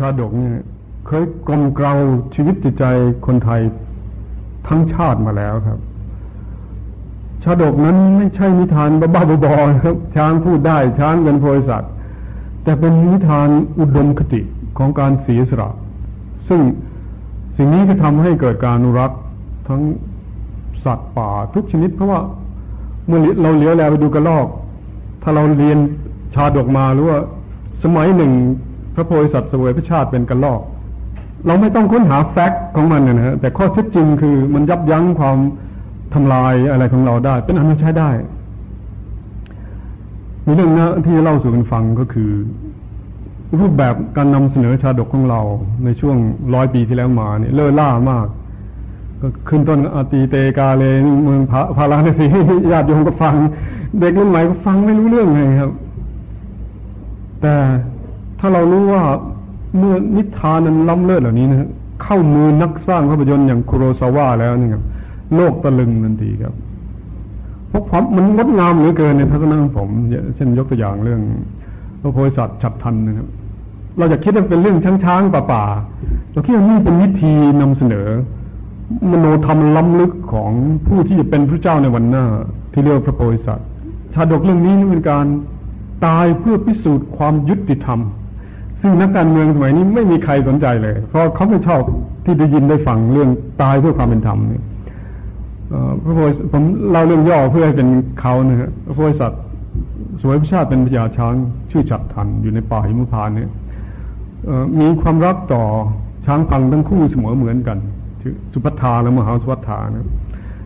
ชาดกเนี่ยเคยกลมเกลาชีวิตจิตใจคนไทยทั้งชาติมาแล้วครับ ชาดกนั้นไม่ใช่นิทานบ้าๆบอๆครับ ช้างพูดได้ช้างเป็นโพธิสัตว์แต่เป็นนิทานอุดมคติของการเสียสละซึ่งสิ่งนี้ก็ทำให้เกิดการอนุรักษ์ทั้งสัตว์ป่าทุกชนิด เพราะว่าเมื่อเราเลี้ยวแลไปดูกระรอก ถ้าเราเรียนชาดกมาหรือว่าสมัยหนึ่ง พระโพธิสัตว์เสวยพระชาติเป็นกระรอก เราไม่ต้องค้นหาแฟกต์ของมันนะฮะแต่ข้อเท็จจริงคือมันยับยั้งความทำลายอะไรของเราได้ เป็นอันมันใช้ได้ มีเรื่องนะที่เล่าสู่กันฟังก็คือ รูปแบบการนำเสนอชาดกของเราในช่วงร้อยปีที่แล้วมาเนี่ยเล่อล่ามาก ก็ขึ้นต้นอาตีเตกาเลเมืองพระพาราณสีญาติโยมก็ฟัง เด็กรุ่นใหม่ก็ฟังไม่รู้เรื่องไงครับ แต่ ถ้าเรารู้ว่าเมื่อนิทานนั้นล้ำเลิศเหล่านี้นะเข้ามือนักสร้างภาพยนตร์อย่างคุโรซาวะแล้วนี่ครับโลกตะลึงทันทีครับเพราะความมันงดงามเหลือเกินในทัศนะของผม เช่นยกตัวอย่างเรื่องพระโพธิสัตว์ฉับทันนะครับ เราจะคิดว่าเป็นเรื่องช้างช้างป่าป่าเราคิดว่านี่เป็นวิธีนำเสนอ มโนธรรมล้ำลึกของผู้ที่จะเป็นพระเจ้าในวันหน้า ที่เรียกพระโพธิสัตว์ชาดกเรื่องนี้นี่เป็นการตายเพื่อพิสูจน์ความยุติธรรม ซึ่งนักการเมืองสมัยนี้ไม่มีใครสนใจเลย เพราะเขาไม่ชอบที่ได้ยินได้ฟังเรื่องตายเพื่อความเป็นธรรมเนี่ยพระโพธิผมเล่าเรื่องย่อเพื่อให้เป็นเขานะฮะพระโพธิสัตว์สวยพระชาติเป็นพญาช้างชื่อฉับทันอยู่ในป่าหิมพานเนี่ยมีความรักต่อช้างพังทั้งคู่เสมอเหมือนกันชื่อสุพัทธาและมหาสุพัทธานะ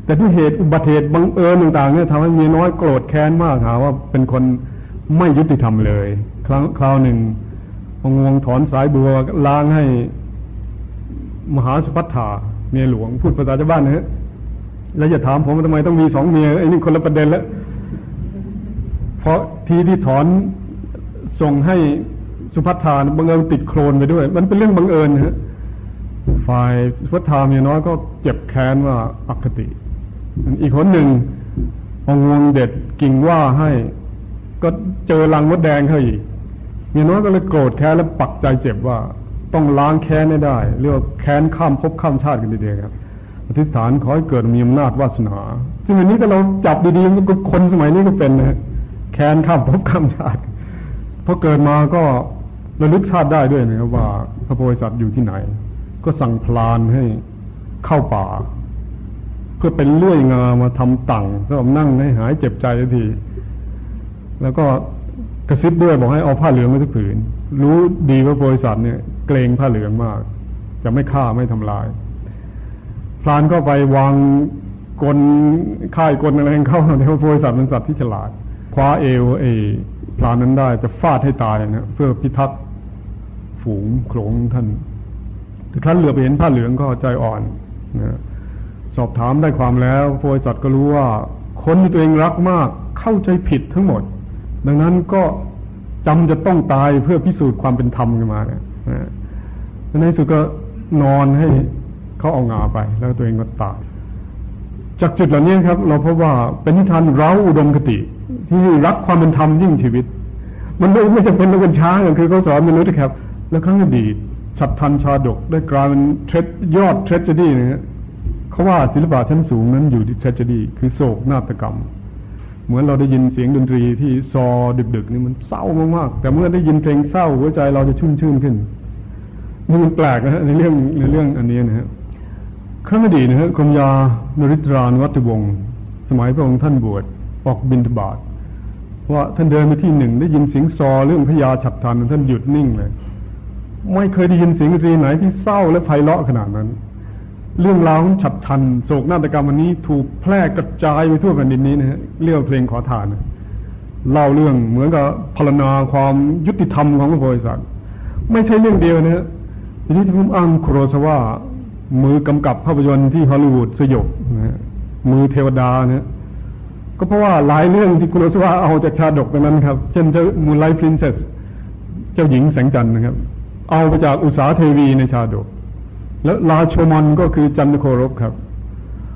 แต่ด้วยเหตุอุบัติเหตุบังเอิญต่างๆเนี่ยทำให้เมียน้อยโกรธแค้นมากหาว่าเป็นคนไม่ยุติธรรมเลย ครั้งคราวหนึ่ง พงวงถอนสายบัวล้างให้ มหาสุพัทธาเมียหลวงพูดภาษาชาวบ้านนะฮะแล้วอย่าถามผมทำไมต้องมีสองเมียไอ้นี่คนละประเด็นแล้วเพราะทีที่ถอนส่งให้สุภัทธาบังเอิญติดโครนไปด้วย มันเป็นเรื่องบังเอิญฮะฝ่ายสุภัทธาเมียน้อยก็เจ็บแค้นว่าอัคติ อีกคนหนึ่งองวงเด็ดกิ่งว่าให้ ก็เจอรังมดแดงเขาอีก เมียน้อยก็เลยโกรธแค้นและปักใจเจ็บว่าต้องล้างแค้นให้ได้เรียกว่าแค้นข้ามภพข้ามชาติกันดีเดียวครับอธิษฐานขอให้เกิดมีอำนาจวาสนาซึ่งอันนี้ก็เราจับดีๆก็คนสมัยนี้ก็เป็นนะแค้นข้ามภพข้ามชาติพอเกิดมาก็ระลึกชาติได้ด้วยนะครับว่าพระโพธิสัตว์อยู่ที่ไหน ก็สั่งพลานให้เข้าป่า เพื่อเป็นเลื่อยงามาทำตังสำหรับนั่งให้หายเจ็บใจทีแล้วก็ กระซิบด้วยบอกให้เอาผ้าเหลืองมาทุกผืน รู้ดีว่าโพธิสัตว์เนี่ย เกรงผ้าเหลืองมาก จะไม่ฆ่าไม่ทำลายพรานก็ไปวางกลค่ายกลอะไรเข้าในพระโพธิสัตว์เป็นสัตว์ที่ฉลาด คว้าเอวเอพรานนั้นได้จะฟาดให้ตายนะเพื่อพิทักษ์ฝูงโขลงท่านแต่ท่านเหลือไปเห็นผ้าเหลืองก็ใจอ่อนนะสอบถามได้ความแล้วโพธิสัตว์ก็รู้ว่าคนที่ตัวเองรักมากเข้าใจผิดทั้งหมด ดังนั้นก็จำจะต้องตายเพื่อพิสูจน์ความเป็นธรรมขึ้นมาเนี่ยในสุดก็นอนให้เขาเอางาไป แล้วตัวเองก็ตาย จากจุดเหล่านี้ครับ เราพบว่าเป็นนิทานเราอุดมคติ ที่รักความเป็นธรรมยิ่งชีวิต มันไม่ไม่จำเป็นต้องเป็นช้างคือเขาสอนมนุษย์ครับ แล้วครั้งอดีตฉับทันชาดกได้กลายเป็นเทรดยอดเทรจดี้นะฮะเขาว่าศิลปะชั้นสูงนั้นอยู่ที่เทรจดี้คือโศกนาฏกรรม เหมือนเราได้ยินเสียงดนตรีที่ซอดึกๆนี่มันเศร้ามากๆแต่เมื่อได้ยินเพลงเศร้าหัวใจเราจะชุ่มชื่นขึ้นนี่มันแปลกนะฮะในเรื่องในเรื่องอันนี้นะฮะครั้งอดีตนะฮะกรมยานริตรานวัตวงศ์สมัยพระองค์ท่านบวชออกบินทบาทว่าท่านเดินไปที่หนึ่งได้ยินเสียงซอเรื่องพญาฉับทันท่านหยุดนิ่งเลย ไม่เคยได้ยินเสียงดนตรีไหนที่เศร้าและไพเราะขนาดนั้น เรื่องราวของฉับทันโศกนาฏกรรมวันนี้ถูกแพร่กระจายไปทั่วแผ่นดินนี้นะฮะเรียกเพลงขอทานนะเล่าเรื่องเหมือนกับพรณนาความยุติธรรมของพระโพธิสัตว์ไม่ใช่เรื่องเดียวนะฮะทีนี้ที่ผมอ้างโครสว่ามือกำกับภาพยนตร์ที่ฮอลลีวูดสยบนะมือเทวดานะก็เพราะว่าหลายเรื่องที่คุณสว่าเอาจากชาดกไปนั้นครับ เช่นเจ้ามูลไลท์พรินเซสเจ้าหญิงแสงจันทร์นะครับ เอาไปจากอุสาเทวีในชาดก แล้วลาโชมอนก็คือจันทโครบครับ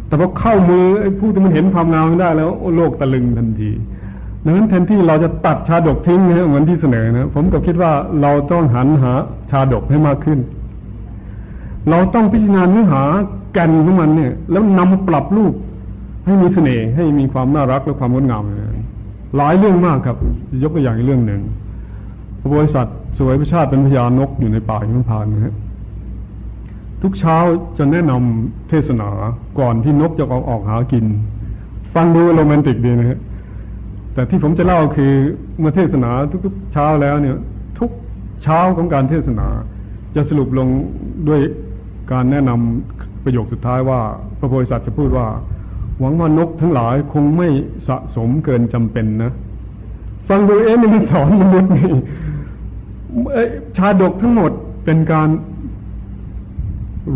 แต่พอเข้ามือไอ้ผู้ที่มันเห็นความงามได้แล้วโลกตะลึงทันทีดังนั้นแทนที่เราจะตัดชาดกทิ้งนะเหมือนที่เสนอนะผมก็คิดว่าเราต้องหันหาชาดกให้มากขึ้น เราต้องพิจารณาเนื้อหาแก่นของมันเนี่ย แล้วนำมาปรับรูปให้มีเสน่ห์ให้มีความน่ารักและความงดงามหลายเรื่องมากครับ ยกตัวอย่างเรื่องหนึ่งบริษัทสวยประชาติเป็นพญานกอยู่ในป่าหิมพานนะฮะ ทุกเช้าจะแนะนำเทศนาก่อนที่นกจะออกออกหากิน ฟังดูโรแมนติกดีนะฮะแต่ที่ผมจะเล่าคือเมื่อเทศนาทุกๆเช้าแล้วเนี่ย ทุกเช้าของการเทศนา จะสรุปลงด้วยการแนะนำประโยคสุดท้ายว่า พระโพธิสัตว์จะพูดว่า หวังว่านกทั้งหลายคงไม่สะสมเกินจำเป็นนะ ฟังดูเอ๊ะมันสอนมนุษย์นี่ชาดกทั้งหมดเป็นการ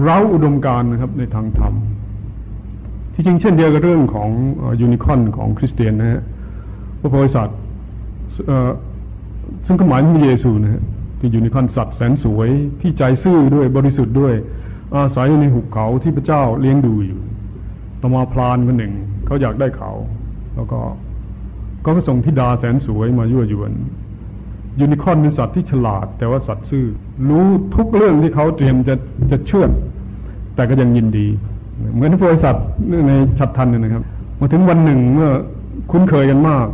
เร้าอุดมการนะครับในทางธรรม ที่จริงเช่นเดียวกับเรื่องของยูนิคอนของคริสเตียนนะฮะพระโพธิสัตว์ซึ่งก็หมายถึงเยซูนะฮะที่ยูนิคอนสัตว์แสนสวยที่ใจซื่อด้วยบริสุทธิ์ด้วย อาศัยในหุบเขาที่พระเจ้าเลี้ยงดูอยู่ต่อมาพลานคนหนึ่งเขาอยากได้เขา แล้วก็ก็ส่งทิดาแสนสวยมายั่วยวน ยูนิคอนเป็นสัตว์ที่ฉลาด แต่ว่าสัตว์ซื่อ รู้ทุกเรื่องที่เขาเตรียมจะจะเชื่อแต่ก็ยังยินดี เหมือนบริษัทในชัดทันเนี่ยนะครับมาถึงวันหนึ่งเมื่อคุ้นเคยกันมาก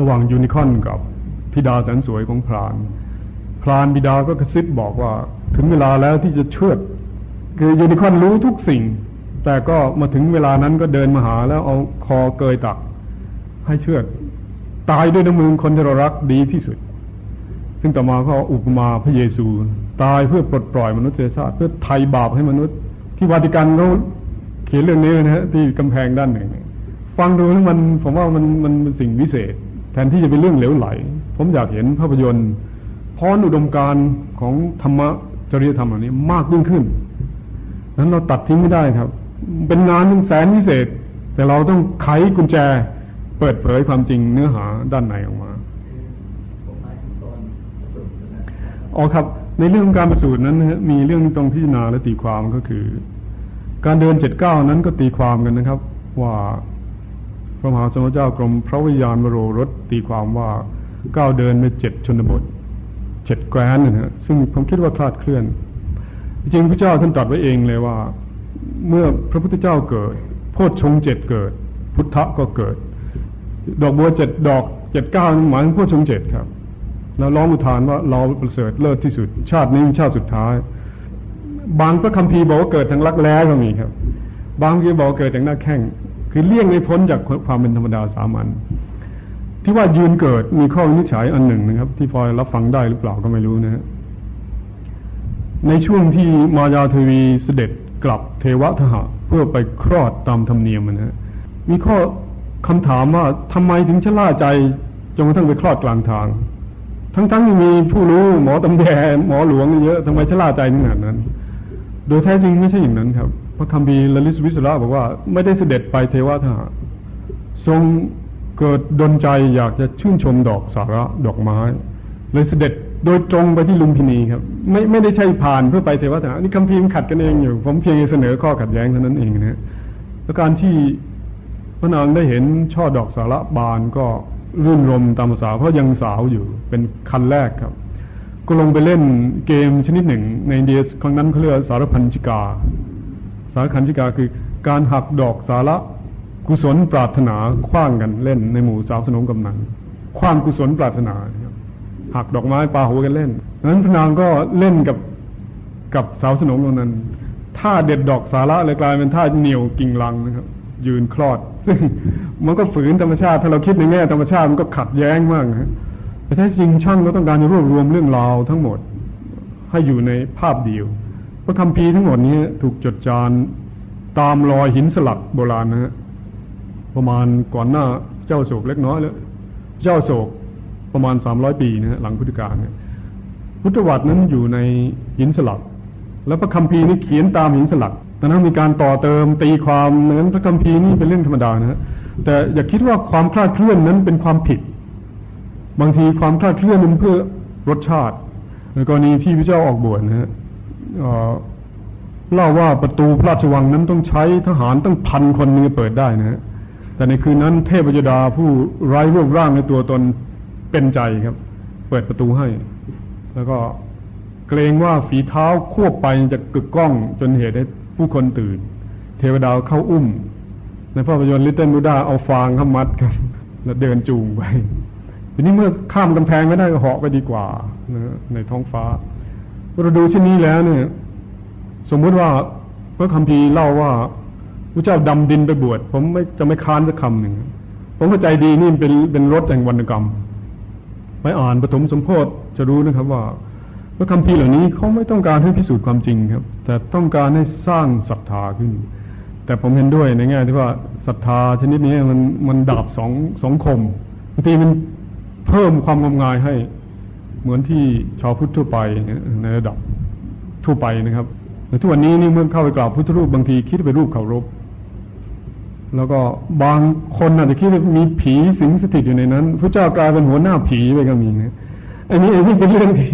ระหว่างยูนิคอนกับธิดาแสนสวยของพรานพรานบิดาก็กระซิบบอกว่า ถึงเวลาแล้วที่จะเชื่อคือยูนิคอนรู้ทุกสิ่ง แต่ก็มาถึงเวลานั้นก็เดินมาหาแล้วเอาคอเกยตักให้เชื่อ ตายด้วยน้ำมือคนที่เรารักดีที่สุด ซึ่งต่อมาก็อุปมาพระเยซู ตายเพื่อปลดปล่อยมนุษยชาติเพื่อไถ่บาปให้มนุษย์ ที่วาติกันเขาเขียนเรื่องนี้นะฮะที่กำแพงด้านหนึ่ง ฟังดูแล้วมันผมว่ามันมันเป็นสิ่งวิเศษ แทนที่จะเป็นเรื่องเหลวไหล ผมอยากเห็นภาพยนตร์พรอุดมการของธรรมะจริยธรรมอันนี้มากยิ่งขึ้นนั้นเราตัดทิ้งไม่ได้ครับ เป็นงานนึงแสนวิเศษ แต่เราต้องไขกุญแจ เปิดเผยความจริงเนื้อหาด้านในออกมาอ๋อครับ ในเรื่องการประสูตรนั้นนะมีเรื่องตรงพิจารณาและตีความก็คือ การเดินเจ็ดเก้านั้นก็ตีความกันนะครับ ว่าพระมหาสมเจ้ากรมพระวิญญาณวโรรสตีความว่าก้าวเดินในเจ็ดชนบทเจ็ดแกรนนะฮะซึ่งผมคิดว่าคลาดเคลื่อน จริงพระเจ้าท่านตรัสไว้เองเลยว่า เมื่อพระพุทธเจ้าเกิด โพชฌงเจ็ดเกิด พุทธะก็เกิด ดอกบัวเจ็ดดอกเจ็ดเก้าหมายถึงผู้ชงเจ็ดครับเราร้องอุทานว่าเราประเสริฐเลิศที่สุด ชาตินี้ชาติสุดท้าย บางพระคัมภีร์บอกว่าเกิดทางรักแร้ก็มีครับ บางที่บอกเกิดทางหน้าแข้งคือเลี่ยงไม่พ้นจากความเป็นธรรมดาสามัญที่ว่ายืนเกิดมีข้อวินิจฉัยอันหนึ่งนะครับ ที่พอรับฟังได้หรือเปล่าก็ไม่รู้นะฮะในช่วงที่มายาเทวีเสด็จกลับเทวทหะเพื่อไปคลอดตามธรรมเนียมนะฮะมีข้อ คำถามว่าทำไมถึงชะล่าใจจนกระทั่งไปคลอดกลางทาง ทั้งๆที่มีผู้รู้หมอตำแยหมอหลวงเยอะทำไมชะล่าใจขนาดนั้น โดยแท้จริงไม่ใช่อย่างนั้นครับ พระคำพีลลิสวิสระบอกว่าไม่ได้เสด็จไปเทวทหาทรงเกิดดนใจอยากจะชื่นชมดอกสาระดอกไม้ เลยเสด็จโดยตรงไปที่ลุมพินีครับ ไม่ไม่ได้ใช่ผ่านเพื่อไปเทวทหานี่คำพีมขัดกันเองอยู่ ผมเพียงเสนอข้อขัดแย้งเท่านั้นเองนะแล้วการที่ พระนางได้เห็นช่อดอกสาระบานก็รื่นรมตามภาษาเพราะยังสาวอยู่เป็นคันแรกครับ ก็ลงไปเล่นเกมชนิดหนึ่ง ในเดียครั้งนั้นเขาเรียกสารพันจิกา สารพันจิกาคือการหักดอกสาระกุศลปรารถนาคว้างกันเล่นในหมู่สาวสนมกำนันคว้างกุศลปรารถนาหักดอกไม้ปาหัวกันเล่นนั้นพระนางก็เล่นกับกับสาวสนมกำนันท่าเด็ดดอกสาระเลยกลายเป็นท่าเหนียวกิ่งลังนะครับ ยืนคลอด ซึ่งมันก็ฝืนธรรมชาติ ถ้าเราคิดในแง่ธรรมชาติมันก็ขัดแย้งมากนะแต่แท้จริงช่างก็ต้องการจะรวบรวมเรื่องราวทั้งหมดให้อยู่ในภาพเดียวพระคัมภีทั้งหมดนี้ถูกจดจานตามรอยหินสลักโบราณนะฮะประมาณก่อนหน้าเจ้าโศกเล็กน้อยแล้ว เจ้าโศกประมาณสามร้อยปีนะฮะหลังพุทธกาลเนี่ยพุทธวัตรนั้นอยู่ในหินสลัก แล้วพระคัมภีนี้เขียนตามหินสลัก ดังนั้นมีการต่อเติมตีความนั้นพระคัมภีร์นี่เป็นเรื่องธรรมดานะฮะแต่อย่าคิดว่าความคลาดเคลื่อนนั้นเป็นความผิด บางทีความคลาดเคลื่อนนั้นเพื่อรสชาติในกรณีที่พระเจ้าออกบวชนะฮะเล่าว่าประตูพระราชวังนั้นต้องใช้ทหารตั้งพันคนนึงเปิดได้นะฮะแต่ในคืนนั้นเทพยดาผู้ไร้รูปร่างในตัวตนเป็นใจครับ เปิดประตูให้ แล้วก็เกรงว่าฝีเท้าควบไปจะกึกก้องจนเหตุให้ ผู้คนตื่น เทวดาเข้าอุ้ม ในภาพยนตร์ลิตเติ้ลบูดาเอาฟางเข้ามัดกันแล้วเดินจูงไปทีนี้เมื่อข้ามกำแพงไม่ได้ก็เหาะไปดีกว่านะในท้องฟ้าเราดูเช่นนี้แล้วเนี่ย สมมุติว่าพระคัมภีร์เล่าว่าพระเจ้าดำดินไปบวชผมไม่จะไม่ค้านสักคำหนึ่งผมเข้าใจดีนี่เป็นเป็นรถแห่งวรรณกรรม ไปอ่านปฐมสมโพธิจะรู้นะครับว่า พระคัมภีเหล่านี้เขาไม่ต้องการให้พิสูจน์ความจริงครับ แต่ต้องการให้สร้างศรัทธาขึ้น แต่ผมเห็นด้วยในแง่ที่ว่าศรัทธาชนิดนี้มันมันดาบสองสองคมบางทีมันเพิ่มความงมงายให้เหมือนที่ชาวพุทธทั่วไปในระดับทั่วไปนะครับแต่ทุกวันนี้นี่เมื่อเข้าไปกราบพุทธรูปบางทีคิดไปรูปเคารพแล้วก็บางคนอาจจะคิดว่ามีผีสิงสถิตอยู่ในนั้นพระเจ้ากลายเป็นหัวหน้าผีไปก็มีนะ อันนี้อันนี้เป็นเรื่องที่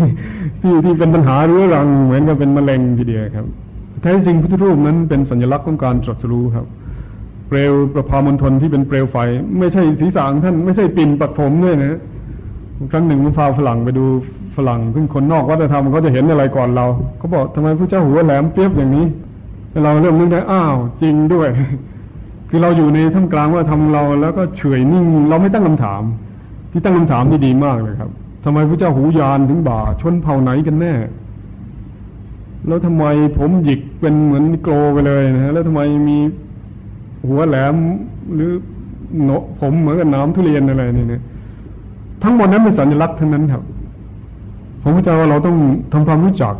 ที่ที่เป็นปัญหาเรื้อรังเหมือนกับเป็นมะเร็งทีเดียวครับแท้จริงพุทธรูปนั้นเป็นสัญลักษณ์ของการตรัสรู้ครับ เปลวประพามณฑลที่เป็นเปลวไฟ ไม่ใช่ศีรษะของท่านไม่ใช่ปิ่นปักผมด้วยนะครั้งหนึ่งผมพาฝรั่งไปดูฝรั่งซึ่งคนนอกวัฒนธรรมเขาจะเห็นอะไรก่อนเราเขาบอกทำไมพระเจ้าหัวแหลมเปียบอย่างนี้เราเริ่มนึกได้อ้าว จริงด้วย คือเราอยู่ในท่ามกลางว่าทำเราแล้วก็เฉยนิ่ง เราไม่ตั้งคำถาม ที่ตั้งคำถามที่ดีมากเลยครับ ทำไมพระเจ้าหูยานถึงบ่า ชนเผ่าไหนกันแน่ แล้วทำไมผมหยิกเป็นเหมือนโกลไปเลยนะแล้วทำไมมีหัวแหลมหรือโนผมเหมือนกับน้ำทุเรียนอะไรนี่เนี่ยทั้งหมดนั้นเป็นสัญลักษณ์ทั้งนั้นครับ ผมเข้าใจว่าเราต้องทำความรู้จัก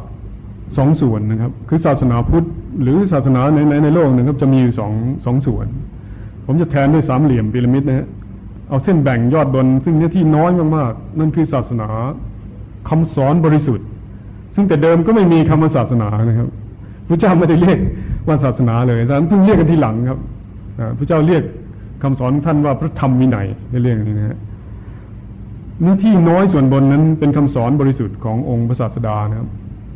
สองส่วนนะครับ คือศาสนาพุทธหรือศาสนาในในในโลกนะครับ จะมีอยู่สองสองส่วน ผมจะแทนด้วยสามเหลี่ยมพีระมิดนะฮะ เอาเส้นแบ่งยอดบน ซึ่งเนื้อที่น้อยมากๆ นั่นคือศาสนาคำสอนบริสุทธิ์ ซึ่งแต่เดิมก็ไม่มีคำว่าศาสนานะครับพระเจ้าไม่ได้เรียกว่าศาสนาเลยแต่เพิ่งเรียกกันทีหลังครับพระเจ้าเรียกคำสอนท่านว่าพระธรรมวินัยในเรื่องนี้นะฮะเนื้อที่น้อยส่วนบนนั้นเป็นคำสอนบริสุทธิ์ขององค์พระศาสดานะครับ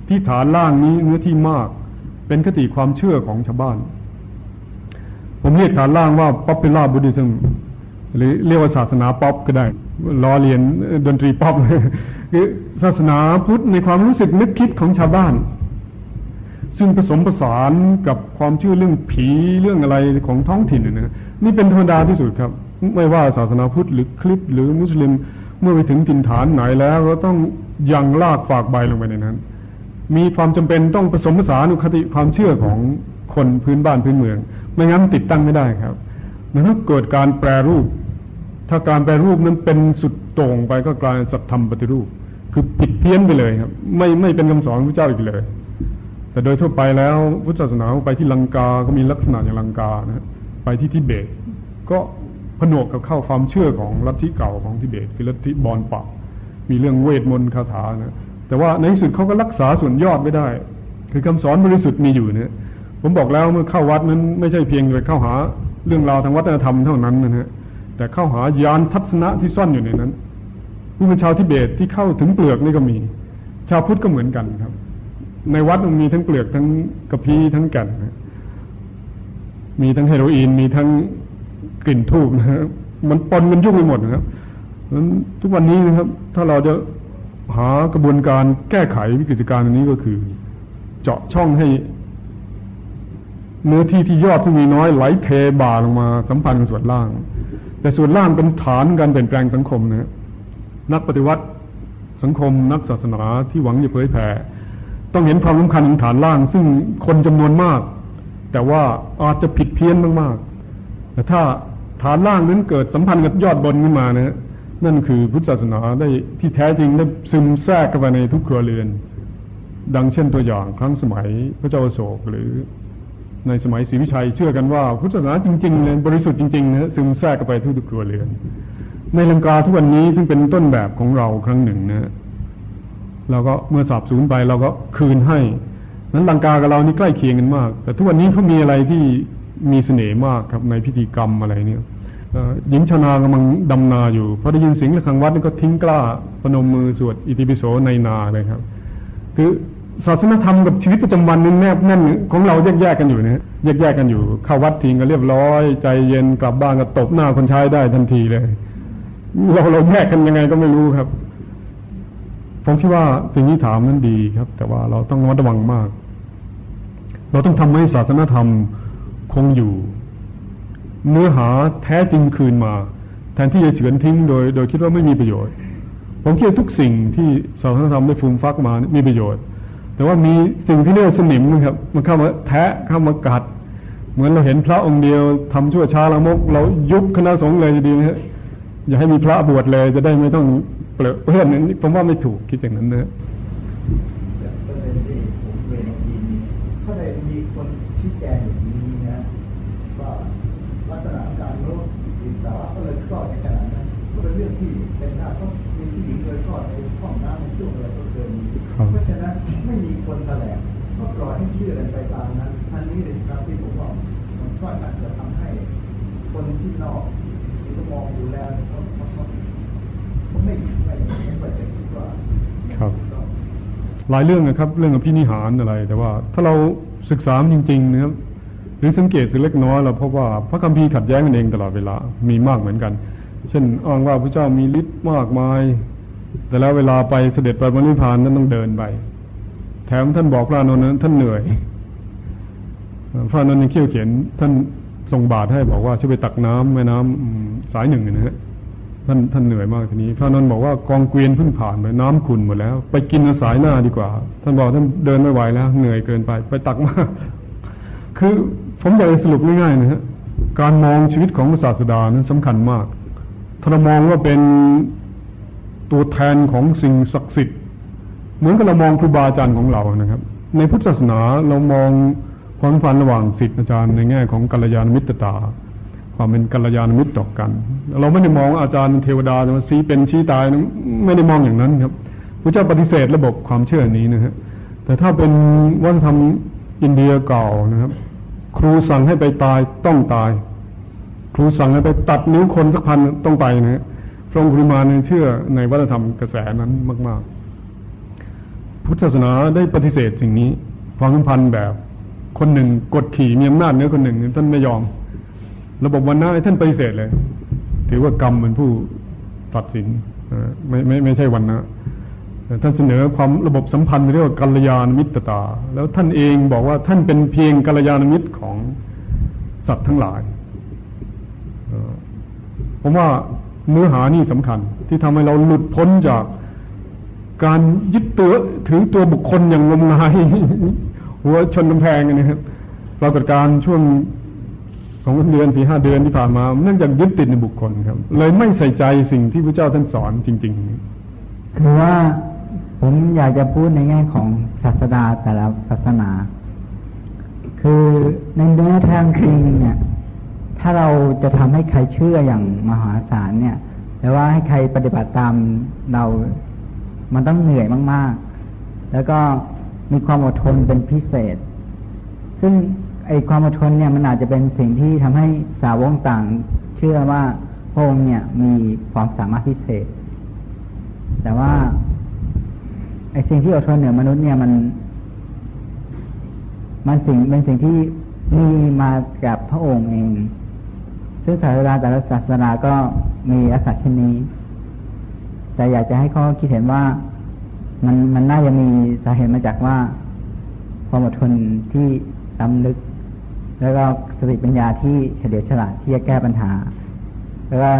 ที่ฐานล่างนี้เนื้อที่มาก เป็นคติความเชื่อของชาวบ้าน ผมเรียกฐานล่างว่า popular Buddhism หรือเรียกว่าศาสนาป๊อปก็ได้ล้อเลียนดนตรีป๊อปคือศาสนาพุทธในความรู้สึกนึกคิดของชาวบ้าน ซึ่งผสมผสานกับความเชื่อเรื่องผีเรื่องอะไรของท้องถิ่นนะนี่เป็นธรรมดาที่สุดครับ ไม่ว่าศาสนาพุทธหรือคริสต์หรือมุสลิมเมื่อไปถึงถิ่นฐานไหนแล้วเราต้องยังลากฝากใบลงไปในนั้น มีความจำเป็นต้องผสมผสานอุคติความเชื่อของคนพื้นบ้านพื้นเมือง ไม่งั้นติดตั้งไม่ได้ครับ มันต้องเกิดการแปรรูป ถ้าการแปรรูปนั้นเป็นสุดโต่งไปก็กลายเป็นสัตธรรมปฏิรูป คือผิดเพี้ยนไปเลยครับ ไม่ไม่เป็นคำสอนพระเจ้าอีกเลย แต่โดยทั่วไปแล้วพุทธศาสนาไปที่ลังกาก็มีลักษณะอย่างลังกานะไปที่ทิเบต ก็ผนวกกับเข้าความเชื่อของลัทธิเก่าของทิเบต คือลัทธิบอนปะมีเรื่องเวทมนต์คาถานะแต่ว่าในที่สุดเขาก็รักษาส่วนยอดไม่ได้ คือคำสอนบริสุทธิ์มีอยู่เนี่ยผมบอกแล้วเมื่อเข้าวัดนั้นไม่ใช่เพียงไปเข้าหา เรื่องราวทางวัฒนธรรมเท่านั้นนะฮะแต่เข้าหายานทัศนะที่ซ่อนอยู่ในนั้น ผู้เป็นชาวทิเบตที่เข้าถึงเปลือกนี่ก็มี ชาวพุทธก็เหมือนกันครับ ในวัดมันมีทั้งเปลือกทั้งกระพี้ทั้งก่นมีทั้งเฮโรอีนมีทั้งกลิ่นทูบนะฮะมันปนมันยุ่งไปหมดนะครับนั้นทุกวันนี้นะครับ ถ้าเราจะหากระบวนการแก้ไขวิกฤตการณ์อันนี้ก็คือ เจาะช่องให้ เนื้อที่ที่ยอดที่มีน้อยไหลเทบ่าลงมาสัมพันธ์กับส่วนล่าง แต่ส่วนล่างเป็นฐานการเปลี่ยนแปลงสังคมนะนักปฏิวัติสังคมนักศาสนาที่หวังจะเผยแผ่ต้องเห็นความสำคัญของฐานล่าง ซึ่งคนจำนวนมาก แต่ว่าอาจจะผิดเพี้ยนมากๆแต่ถ้าฐานล่างนั้นเกิดสัมพันธ์กับยอดบนขึ้นมานะนั่นคือพุทธศาสนาได้ที่แท้จริงได้ซึมแทรกเข้าไปในทุกครัวเรือน ดังเช่นตัวอย่างครั้งสมัยพระเจ้าโศกหรือ ในสมัยศรีวิชัยเชื่อกันว่า พุทธศาสนาจริงๆเนี่ยบริสุทธิ์จริงๆนะซึมแทรกเข้าไปทุกครัวเรือน ในลังกาทุกวันนี้ซึ่งเป็นต้นแบบของเราครั้งหนึ่งนะเราก็เมื่อสาบสูญไปเราก็คืนให้ นั้นลังกากับเรานี่ใกล้เคียงกันมาก แต่ทุกวันนี้เขามีอะไรที่มีเสน่ห์มากครับในพิธีกรรมอะไรเนี่ยหญิงชนากำลังดำนาอยู่พอได้ยินเสียงระฆังวัดนี่ก็ทิ้งกล้าพนมมือสวดอิติปิโสในนาเลยครับ คือ ศาสนธรรมกับชีวิตประจำวันนี่แนบแน่นของเราแยกแยกกันอยู่นะแยกแยกกันอยู่ เข้าวัดทิ้งก็เรียบร้อย ใจเย็นกลับบ้านก็ตบหน้าคนใช้ได้ทันทีเลย เราเราแยกกันยังไงก็ไม่รู้ครับ ผมคิดว่าสิ่งที่ถามนั้นดีครับ แต่ว่าเราต้องระมัดระวังมาก เราต้องทำให้ศาสนธรรมคงอยู่ เนื้อหาแท้จริงคืนมา แทนที่จะเฉือนทิ้งโดย โดยคิดว่าไม่มีประโยชน์ ผมคิดทุกสิ่งที่ศาสนธรรมได้ฟูมฟักมามีประโยชน์ แต่ว่ามีสิ่งที่เรียกสนิมนะครับ มันเข้ามาแทะเข้ามากัด เหมือนเราเห็นพระองค์เดียวทำชั่วช้าละมก เรายุบคณะสงฆ์เลยดีนะอย่าให้มีพระบวชเลยจะได้ไม่ต้องเปลือเพื่อนนี้ผมว่าไม่ถูกคิดอย่างนั้นนะเด็นที่ผมเรียนทีนี้ถ้าได้มีคนชี้แจงอย่างนี้นะว่าลักษณะการโน้ตอิสระก็เลยคลอดในขณะนั้นก็ เป็นเรื่องที่เป็นหน้าต้องมีที่หญิงเคยคลอดในห้องน้ำในช่วงอะไรก็เคยมีเพราะฉะนั้นไม่มีคนแถลงก็ปล่อยให้เชื่อกันไปตามนั้นอันนี้เป็นครับที่ผมบอกมันก็อาจจะทำให้ คนที่นอกที่มองอยู่แล้วเขาครับหลายเรื่องนะครับ เรื่องอภินิหารอะไร แต่ว่า ถ้าเราศึกษาจริงๆนะครับหรือสังเกตสักเล็กน้อยเราพบว่าพระคัมภีร์ขัดแย้งกันเองตลอดเวลามีมากเหมือนกัน เช่นอ้างว่าพระเจ้ามีฤทธิ์มากมาย แต่แล้วเวลาไปเสด็จไปบรรลุพานนั้นต้องเดินไป แถมท่านบอกพระนนท์นั้นท่านเหนื่อยพระนนท์ยังเขี่ยวเขียนท่านส่งบาตรให้บอกว่าช่วยไปตักน้ำแม่น้ำสายหนึ่งนะฮะท่านท่านเหนื่อยมากทีนี้ พระนั้นบอกว่ากองเกวียนเพิ่งผ่านไปน้ำขุ่นหมดแล้ว ไปกินสายหน้าดีกว่า ท่านบอกท่านเดินไม่ไหวแล้ว เหนื่อยเกินไป ไปตักมาคือผมอยากจะสรุปง่ายๆนะฮะการมองชีวิตของศาสดานั้นสำคัญมาก ถ้าเรามองว่าเป็นตัวแทนของสิ่งศักดิ์สิทธิ์ เหมือนกับเรามองครูบาอาจารย์ของเรานะครับ ในพุทธศาสนาเรามองความสัมพันธ์ระหว่างศิษย์อาจารย์ในแง่ของกัลยาณมิตรตา ความเป็นกัลยาณมิตรต่อกัน เราไม่ได้มองอาจารย์เทวดาจะมาซีเป็นชี้ตายไม่ได้มองอย่างนั้นครับพระเจ้าปฏิเสธระบบความเชื่อนี้นะฮะแต่ถ้าเป็นวัฒนธรรมอินเดียเก่านะครับ ครูสั่งให้ไปตายต้องตาย ครูสั่งให้ไปตัดนิ้วคนสักพันต้องไปนะฮะพระองค์คุมาเนี่ยเชื่อในวัฒนธรรมกระแสนั้นมาก ๆ พุทธศาสนาได้ปฏิเสธสิ่งนี้ความสัมพันธ์แบบคนหนึ่งกดขี่มีอำนาจเหนือคนหนึ่งท่านไม่ยอม ระบบวันหน้าท่านปฏิเสธเลย ถือว่ากรรมเป็นผู้ตัดสินไม่ไม่ไม่ใช่วันนะท่านเสนอความระบบสัมพันธ์เรียกว่ากัลยาณมิตรตา แล้วท่านเองบอกว่าท่านเป็นเพียงกัลยาณมิตรของสัตว์ทั้งหลาย ผมว่าเนื้อหานี่สำคัญ ที่ทำให้เราหลุดพ้นจากการยึดตัวถือตัวบุคคลอย่างงมงายหัวชนกำแพงนะครับปรากฏการช่วงสองเดือนสี่ห้าเดือนที่ผ่านมาเนื่องจากยึดติดในบุคคลครับ เลยไม่ใส่ใจสิ่งที่พระเจ้าท่านสอนจริง ๆ คือว่าผมอยากจะพูดในแง่ของศาสดาแต่ละศาสนา คือในเนื้อทางจริงเนี่ย ถ้าเราจะทำให้ใครเชื่ออย่างมหาศาลเนี่ย แต่ว่าให้ใครปฏิบัติตามเรามันต้องเหนื่อยมาก ๆ แล้วก็มีความอดทนเป็นพิเศษ ซึ่งไอความอดทนเนี่ยมันอาจจะเป็นสิ่งที่ทำให้สาวงต่างเชื่อว่าพระองค์เนี่ยมีความสามารถพิเศษ แต่ว่าไอสิ่งที่อดทนเหนือมนุษย์เนี่ยมัน มันสิ่งเป็นสิ่งที่มีมากับพระองค์เอง ซึ่งศาสนาแต่ละศาสนาก็มีลักษณะเช่นนี้แต่อยากจะให้ข้อคิดเห็นว่ามันมันน่าจะมีสาเหตุมาจากว่าความอดทนที่ล้ำลึก แล้วก็สติปัญญาที่เฉลียวฉลาดที่จะแก้ปัญหา แล้วก็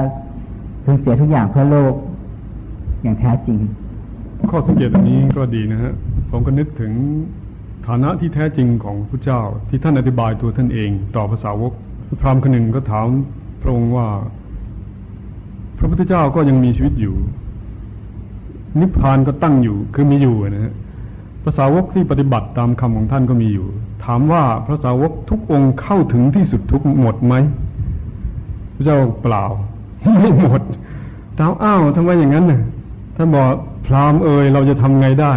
พึงเสียทุกอย่างเพื่อโลกอย่างแท้จริง ข้อสังเกตอันนี้ก็ดีนะฮะผมก็นึกถึงฐานะที่แท้จริงของพระเจ้าที่ท่านอธิบายตัวท่านเอง ต่อภาษาวกพรามคนหนึ่งก็ถาม พระองค์ว่า พระพุทธเจ้าก็ยังมีชีวิตอยู่ นิพพานก็ตั้งอยู่คือมีอยู่นะฮะภาษาวกที่ปฏิบัติตามคำของท่านก็มีอยู่ ถามว่าพระสาวกทุกองค์เข้าถึงที่สุดทุกหมดไหมพระเจ้าเปล่าไม่หมดถามอ้าวทำไมอย่างนั้นน่ะท่านบอกพรามเอ่ยเราจะทำไงได้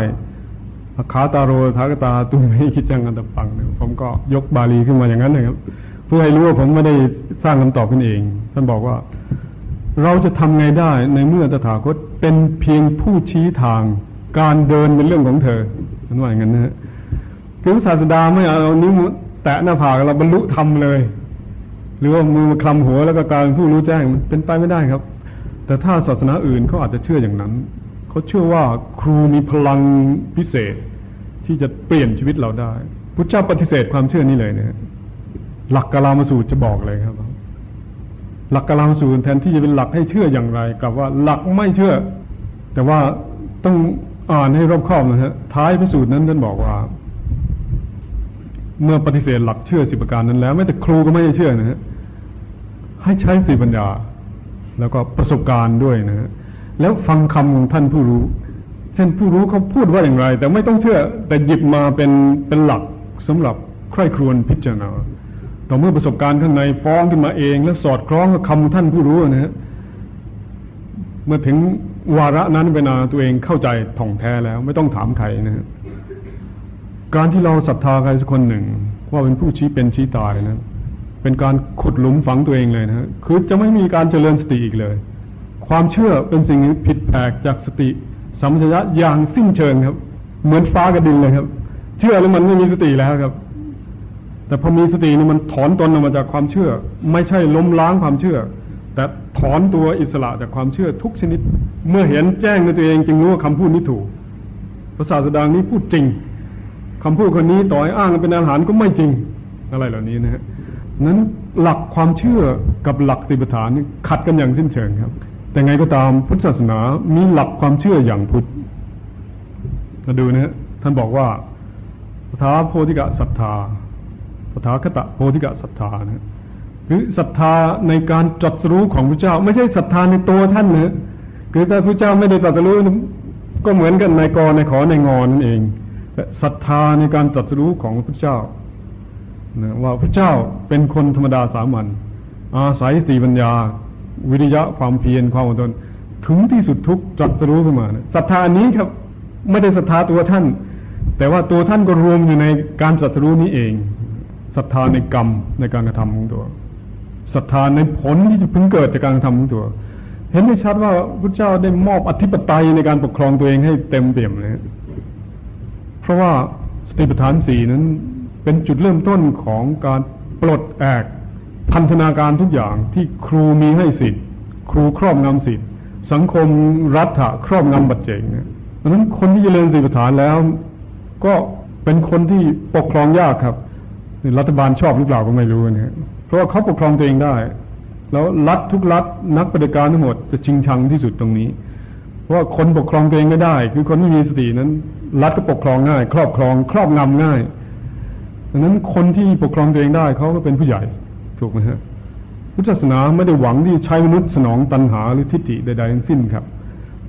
ขาตาโรทากตาตุไม่คิดจังกันตะปังเนี่ยผมก็ยกบาลีขึ้นมาอย่างนั้นเลยครับ พื่อให้รู้ว่าผมไม่ได้สร้างคำตอบขึ้นเอง ท่านบอกว่า เราจะทำไงได้ในเมื่อตถาคตเป็นเพียงผู้ชี้ทาง การเดินเป็นเรื่องของเธอท่านว่าอย่างนั้นนะคือศาสดาไม่เอานิ้วแตะหน้าผากเราบรรลุธรรมเลย หรือว่ามือมาคลำหัวแล้วก็กลายเป็นผู้รู้แจ้งมันเป็นไปไม่ได้ครับ แต่ถ้าศาสนาอื่นเขาอาจจะเชื่ออย่างนั้นเขาเชื่อว่าครูมีพลังพิเศษที่จะเปลี่ยนชีวิตเราได้พุทธเจ้าปฏิเสธความเชื่อนี้เลยนะ หลักกลามสูตรจะบอกเลยครับ หลักกลามสูตรแทนที่จะเป็นหลักให้เชื่ออย่างไรกลับว่าหลักไม่เชื่อ แต่ว่าต้องอ่านให้รอบคอบนะฮะท้ายพิสูจน์นั้นท่านบอกว่า เมื่อปฏิเสธหลักเชื่อสิบประการนั้นแล้วแม้แต่ครูก็ไม่ได้เชื่อนะฮะให้ใช้สติปัญญา แล้วก็ประสบการณ์ด้วยนะฮะแล้วฟังคำของท่านผู้รู้ เช่นผู้รู้เขาพูดว่าอย่างไร แต่ไม่ต้องเชื่อ แต่หยิบมาเป็นเป็นหลักสำหรับใคร่ครวญพิจารณา ต่อเมื่อประสบการณ์ข้างในฟ้องขึ้นมาเอง แล้วสอดคล้องกับคำท่านผู้รู้นะฮะเมื่อถึงวาระนั้นเวลาตัวเองเข้าใจท่องแท้แล้ว ไม่ต้องถามใครนะฮะการที่เราศรัทธาใครสักคนหนึ่ง ว่าเป็นผู้ชี้เป็นชี้ตายนะเป็นการขุดหลุมฝังตัวเองเลยนะฮะคือจะไม่มีการเจริญสติอีกเลย ความเชื่อเป็นสิ่งที่ผิดแผกจากสติสัมปชัญญะอย่างสิ้นเชิงครับ เหมือนฟ้ากับดินเลยครับ เชื่อแล้วมันไม่มีสติแล้วครับ แต่พอมีสตินี่มันถอนตนออกมาจากความเชื่อ ไม่ใช่ล้มล้างความเชื่อ แต่ถอนตัวอิสระจากความเชื่อทุกชนิด เมื่อเห็นแจ้งในตัวเองจึงรู้ว่าคำพูดนี้ถูกพระศาสดานี้พูดจริงคำพูดคนนี้ต่อให้อ้างเป็นอาหารก็ไม่จริงอะไรเหล่านี้นะฮะนั้นหลักความเชื่อกับหลักติปฐานนี่ขัดกันอย่างสิ้นเชิงครับ แต่ไงก็ตามพุทธศาสนามีหลักความเชื่ออย่างพุทธมาดูนะฮะท่านบอกว่าปทาโพธิกะศรัทธา ปทาคตะโพธิกะศรัทธานะคือศรัทธาในการจัดรู้ของพระเจ้า ไม่ใช่ศรัทธาในตัวท่านเนะคือถ้าพระเจ้าไม่ได้ตรัสรู้ก็เหมือนกันในกอในขอในงอนนั่นเองแต่ศรัทธาในการตรัสรู้ของพระเจ้านะว่าพระเจ้าเป็นคนธรรมดาสามัญอาศัยสติปัญญา วิริยะความเพียรความอดทนถึงที่สุดทุกตรัสรู้ขึ้นมาศรัทธานี้ครับ ไม่ได้ศรัทธาตัวท่าน แต่ว่าตัวท่านก็รวมอยู่ในการตรัสรู้นี้เอง ศรัทธาในกรรมในการกระทำของตัวศรัทธาในผลที่จะพึงเกิดจากการทำของตัว เห็นได้ชัดว่าพระเจ้าได้มอบอธิปไตยในการปกครองตัวเองให้เต็มเปี่ยมเลยเพราะว่าสติปัฏฐานสี่นั้นเป็นจุดเริ่มต้นของการปลดแอกพันธนาการทุกอย่างที่ครูมีให้สิทธิ์ครูครอบงำสิทธิ์สังคมรัฐะครอบงำบัตเจงเนี่ยดังนั้นคนที่จเจริญสติปัฏฐานแล้ว ก็เป็นคนที่ปกครองยากครับ รัฐบาลชอบหรือเปล่าก็ไม่รู้นะเพราะว่าเขาปกครองตัวเองได้ แล้วรัฐทุกรัฐนักปฏิการทั้งหมดจะชิงชังที่สุดตรงนี้ เพราะว่าคนปกครองตัวเองไม่ได้ คือคนที่มีสตินั้น รัฐก็ปกครองง่าย ครอบครองครอบงำง่ายดังนั้นคนที่ปกครองตัวเองได้เขาก็เป็นผู้ใหญ่ถูกไหมฮะพุทธศาสนาไม่ได้หวังที่ใช้มนุษย์สนองตัณหาหรือทิฏฐิใดๆทั้งสิ้นครับ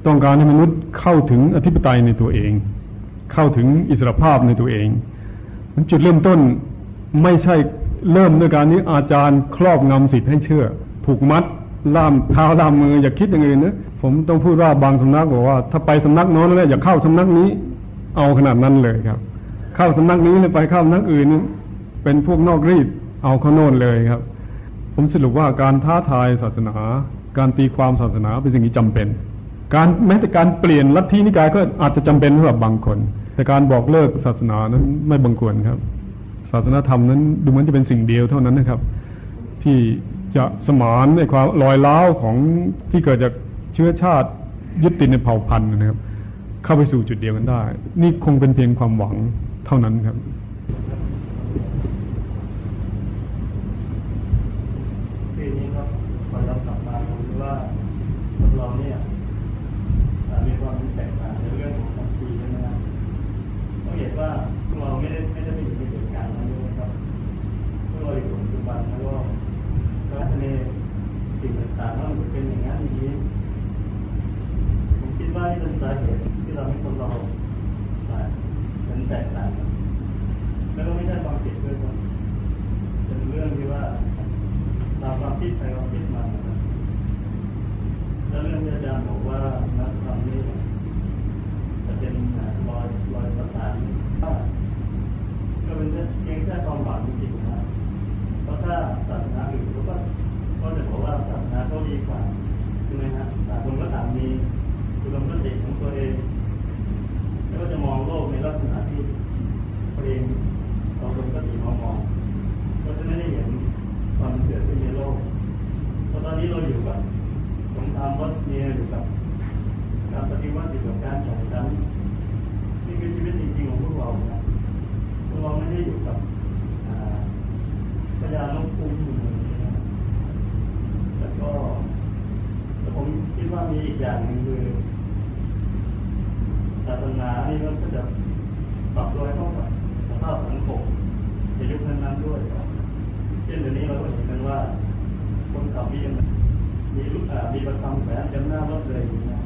ต้องการให้มนุษย์เข้าถึงอธิปไตยในตัวเอง เข้าถึงอิสรภาพในตัวเองมันจุดเริ่มต้น ไม่ใช่เริ่มด้วยการนี้อาจารย์ครอบงำสิทธิ์ให้เชื่อ ผูกมัดล่ามเท้าล่ามมืออย่าคิดอย่างอื่นนะผมต้องพูดว่าบางสำนักบอกว่า ถ้าไปสำนักน้อนแล้วอย่าเข้าสำนักนี้ เอาขนาดนั้นเลยครับ เข้าสำนักนี้เลยไปเข้าสำนักอื่นเป็นพวกนอกรีดเอาเขาโน่นเลยครับ ผมสรุปว่าการท้าทายศาสนา การตีความศาสนาเป็นสิ่งที่จำเป็น การแม้แต่การเปลี่ยนลัทธินิกายก็อาจจะจำเป็นสำหรับบางคน แต่การบอกเลิกศาสนานั้นไม่บังควรครับาสนาธรรมนั้น ดูเหมือนจะเป็นสิ่งเดียวเท่านั้นนะครับ ที่จะสมานในความลอยล้าวของที่เกิดจากเชื้อชาติยึดติดในเผ่าพันธุ์นะครับ เข้าไปสู่จุดเดียวกันได้ นี่คงเป็นเพียงความหวังเท่านั้นครับทีนี้ครับพอเรากลับมาดูว่าเราเนี่ยมีความแตกต่างในเรื่องของคำพีใช่ไหมครับต้องเห็นว่าเราไม่ได้ไม่ได้ไปอยู่ในเหตุการณ์นั้นเลยครับเราอยู่ปัจจุบันแล้วก็ก็ในสิ่ง ต่างๆว่ามันเป็นอย่างนั้นอย่างนี้ผมคิดว่านี่เป็นสาเหตุที่เราให้คนเราเป็นแตกต่างกันแล้วก็ไม่ใช่ความผิดด้วยครับเป็นเรื่องที่ว่าตามความคิดใครความคิดมันนะครับแล้วเรื่องที่อาจารย์บอกว่านักธรรมนี่จะเป็นรอยรอยประสานก็เป็นเพียงแค่ความหวังจริงๆนะเพราะถ้าศาสนาอื่นเขาก็ก็จะบอกว่าศาสนาเขาดีกว่าใช่ไหมฮะต่างคนก็ต่างมีอุดมคติของตัวเอง แล้วก็จะมองโลกในลักษณะที่ กับการปฏิวัติอยู่กับการแข่งขันนี่คือชีวิตจริงๆของพวกเรานะพวกเราไม่ได้อยู่กับพยานกคุ้มอยู่นะแต่ก็แต่ผมคิดว่ามีอี กอย่างหนึ่งคือศาสนานี่มันก็จะปรับตัวเข้ากับสภาพสังคมในยุคนั้นๆด้วยเช่นเดี๋ยวนี้เราก็เห็นกันว่า คนขับมีมีลูกมีประคำแฝงจำหน้ารถเลยนะ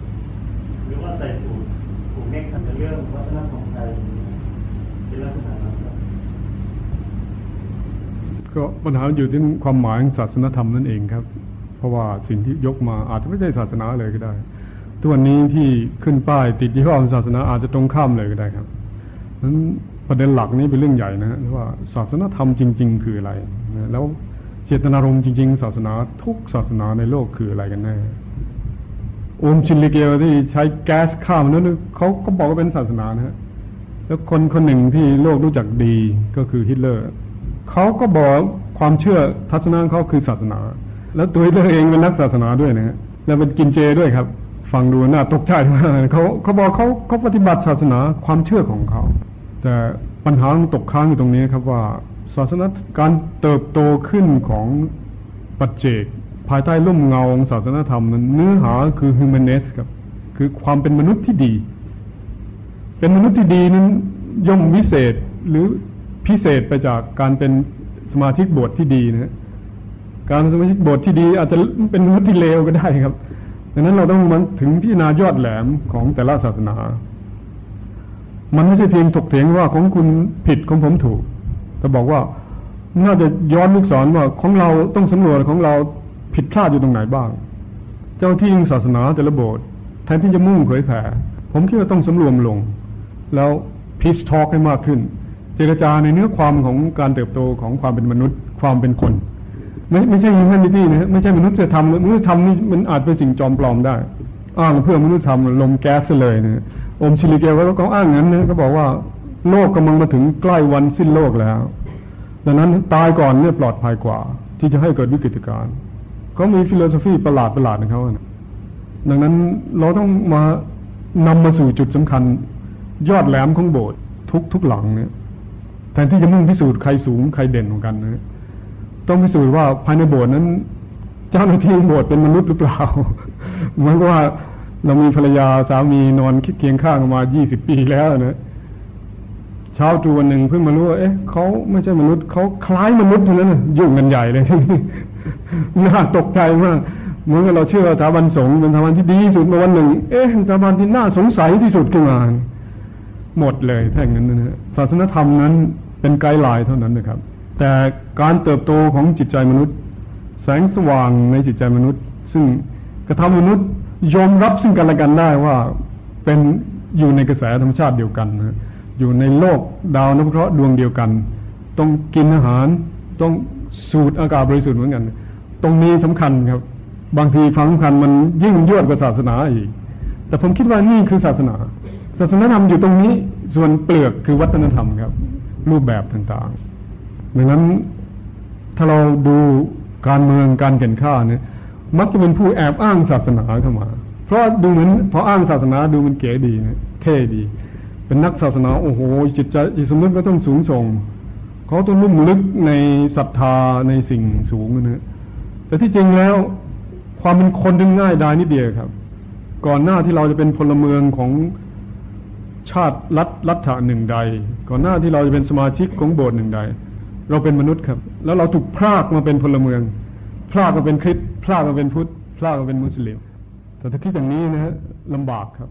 หรือว่าใส่ถูกถูกเน็กทันเรื่องวัฒนธรรมไทยเป็นลักษณะนั้นครับก็ปัญหาอยู่ที่ความหมายของศาสนธรรมนั่นเองครับ เพราะว่าสิ่งที่ยกมาอาจจะไม่ใช่ศาสนาเลยก็ได้ ทุกวันนี้ที่ขึ้นป้ายติดยี่ห้อศาสนาอาจจะตรงข้ามเลยก็ได้ครับนั้นประเด็นหลักนี้เป็นเรื่องใหญ่นะว่าศาสนาธรรมจริง ๆ คืออะไรนะแล้วเจตนารมณ์จริง ๆ ศาสนาทุกศาสนาในโลกคืออะไรกันแน่โอมชินลิเกลที่ใช้แก๊สข้ามนั้นเขาก็บอกว่าเป็นศาสนานะฮะแล้วคนคนหนึ่งที่โลกรู้จักดีก็คือฮิตเลอร์เขาก็บอกความเชื่อทัศนะเขาคือศาสนา แล้วตัวตเอร์เองเป็นนักศาสนาด้วยนะฮะแล้วเป็นกินเจด้วยครับ ฟังดูน่าตกใจมากเขาเขาบอกเขาเขาปฏิบัติศาสนาความเชื่อของเขา แต่ปัญหาตกค้างอยู่ตรงนี้ครับว่าศาสนาการเติบโตขึ้นของปัจเจก ภายใต้ร่มเงาของศาสนาธรรมนั้นเนื้อหาคือฮิวแมนเนสครับ คือความเป็นมนุษย์ที่ดี เป็นมนุษย์ที่ดีนั้นย่อมวิเศษหรือพิเศษไปจากการเป็นสมาชิกบสถ์ที่ดีนะ การสมาชิกบสถ์ที่ดีอาจจะเป็นมนุษย์ที่เลวก็ได้ครับดังนั้นเราต้องมันถึงพิจารณายอดแหลมของแต่ละศาสนา มันไม่ใช่เพียงถกเถียงว่าของคุณผิดของผมถูก แต่บอกว่าน่าจะย้อนลูกศรว่าของเราต้องสำรวจของเราผิดพลาดอยู่ตรงไหนบ้าง เจ้าที่ศาสนาแต่ละโบสถ์แทนที่จะมุ่งเผยแผ่ ผมคิดว่าต้องสำรวมลง แล้วพีซทอ k ให้มากขึ้น เจรจาในเนื้อความของการเติบโตของความเป็นมนุษย์ ความเป็นคน ไม่ไม่ใช่ humanity นะไม่ใช่มนุษยธรรมมนุษยธรรมนี่มันอาจเป็นสิ่งจอมปลอมได้ อ้างเพื่อมนุษยธรรมรมแก๊สเลยนะโอมชินริเกียวก็อ้างงั้นนะก็บอกว่าโลกกำลังมาถึงใกล้วันสิ้นโลกแล้วดังนั้นตายก่อนเนี่ยปลอดภัยกว่า ที่จะให้เกิดวิกฤตการณ์เขามี philosophy ประหลาดประหลาดของเขาดังนั้นเราต้องมานำมาสู่จุดสำคัญ ยอดแหลมของโบสถ์ทุกทุกหลังเนี่ยแทนที่จะมุ่งพิสูจน์ใครสูงใครเด่นของกันนะ ต้องพิสูจน์ว่าภายในโบสถ์นั้น เจ้าหน้าที่โบสถ์เป็นมนุษย์หรือเปล่าเหมือนว่าเรามีภรรยาสามีนอนเคียงข้างมายี่สิบปีแล้วนะเช้าตรู่วันหนึ่งเพิ่งมารู้ว่าเอ๊ะเขาไม่ใช่มนุษย์เขาคล้ายมนุษย์เท่านั้นยุ่งกันใหญ่เลยน่าตกใจมากเหมือนกับเราเชื่อสถาบันสงฆ์เป็นสถาบันที่ดีที่สุดมาวันหนึ่ง เอ๊ะสถาบันที่น่าสงสัยที่สุดขึ้นมาหมดเลยแท่งนั้นนะศาสนธรรมนั้นเป็นไกด์ไลน์เท่านั้นนะครับ แต่การเติบโตของจิตใจมนุษย์ แสงสว่างในจิตใจมนุษย์ ซึ่งกระทำมนุษย์ยอมรับซึ่งกันและกันได้ว่าเป็นอยู่ในกระแสธรรมชาติเดียวกันนะอยู่ในโลกดาวนพเคราะห์ดวงเดียวกัน ต้องกินอาหาร ต้องสูดอากาศบริสุทธิ์เหมือนกัน ตรงนี้สำคัญครับ บางทีความสำคัญมันยิ่งยวดกว่าศาสนาอีก แต่ผมคิดว่านี่คือศาสนา ศาสนาธรรมอยู่ตรงนี้ส่วนเปลือกคือวัฒนธรรมครับ รูปแบบต่างๆ ดังนั้นถ้าเราดูการเมืองการเก่นข้าเนี่ยมักจะเป็นผู้แอบอ้างศาสนาเข้ามา เพราะดูเหมือนพออ้างศาสนาดูมันเก๋ดีนะเท่ดี เป็นนักศาสนาโอ้โห จิตใจจิสมมติก็ต้องสูงส่งเขาต้องลุ่มลึกในศรัทธาในสิ่งสูงนะแต่ที่จริงแล้วความเป็นคนดึงง่ายดายนิดเดียวครับ ก่อนหน้าที่เราจะเป็นพลเมืองของชาติรัฐรัฐหนึ่งใด ก่อนหน้าที่เราจะเป็นสมาชิกของโบสถ์หนึ่งใด เราเป็นมนุษย์ครับ แล้วเราถูกพรากมาเป็นพลเมือง พรากมาเป็นคริสพรากมาเป็นพุทธ พรากมาเป็นมุสลิม แต่ถ้าคิดอย่างนี้นะฮะลำบากครับ